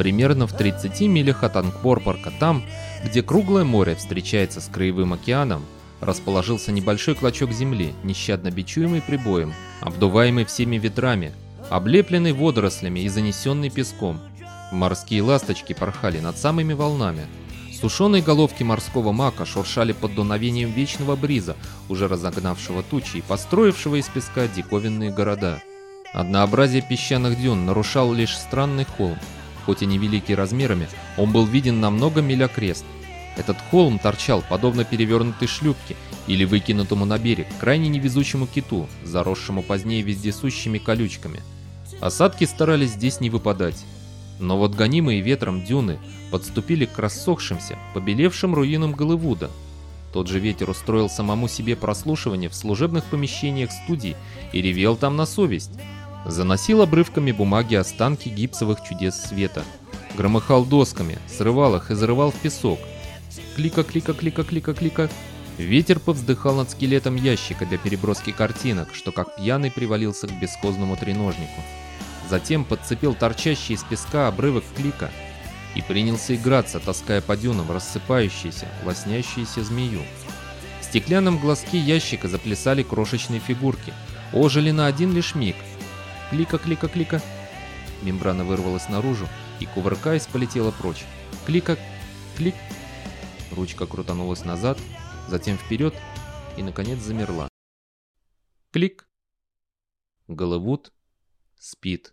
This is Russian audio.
Примерно в 30 милях от Ангкорпорка, там, где круглое море встречается с краевым океаном, расположился небольшой клочок земли, нещадно бичуемый прибоем, обдуваемый всеми ветрами, облепленный водорослями и занесенный песком. Морские ласточки порхали над самыми волнами. Сушеные головки морского мака шуршали под дуновением вечного бриза, уже разогнавшего тучи и построившего из песка диковинные города. Однообразие песчаных дюн нарушал лишь странный холм. Хоть и невеликий размерами, он был виден на много миль окрест, этот холм торчал, подобно перевернутой шлюпке или выкинутому на берег, крайне невезучему киту, заросшему позднее вездесущими колючками. Осадки старались здесь не выпадать. Но вот гонимые ветром дюны подступили к рассохшимся, побелевшим руинам Голливуда. Тот же ветер устроил самому себе прослушивание в служебных помещениях студий и ревел там на совесть. Заносил обрывками бумаги останки гипсовых чудес света. Громыхал досками, срывал их и зарывал в песок, Клика, клика, клика, клика, клика. Ветер повздыхал над скелетом ящика для переброски картинок, что как пьяный привалился к бесхозному треножнику. Затем подцепил торчащий из песка обрывок клика и принялся играться, таская по дюнам рассыпающуюся, лоснящуюся змею. В стеклянном глазке ящика заплясали крошечные фигурки, ожили на один лишь миг. Клика, клика, клика. Мембрана вырвалась наружу и, кувыркаясь, полетела прочь. Клика, клик, Ручка крутанулась назад, затем вперед и, наконец, замерла. Клик. Голливуд спит.